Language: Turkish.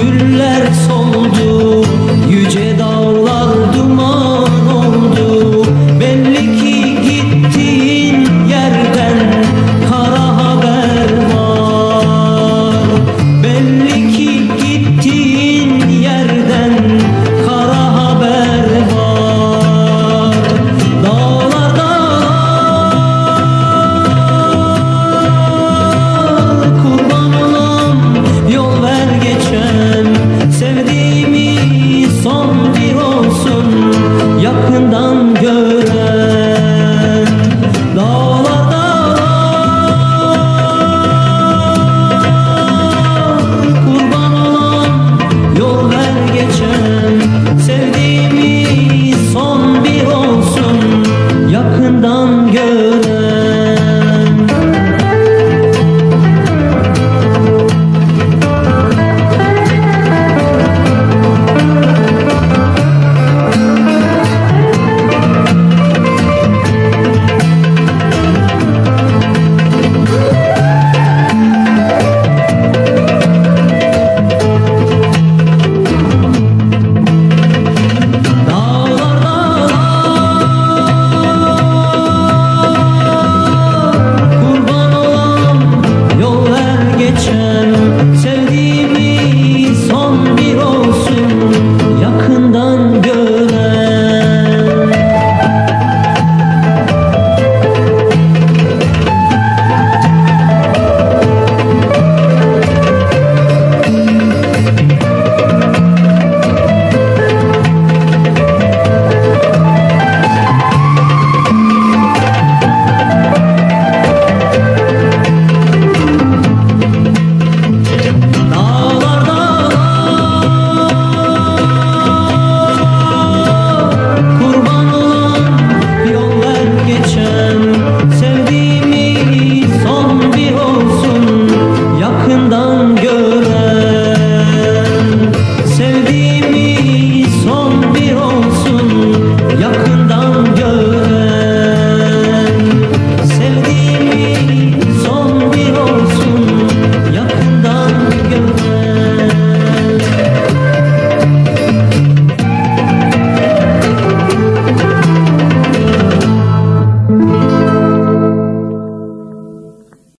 güller son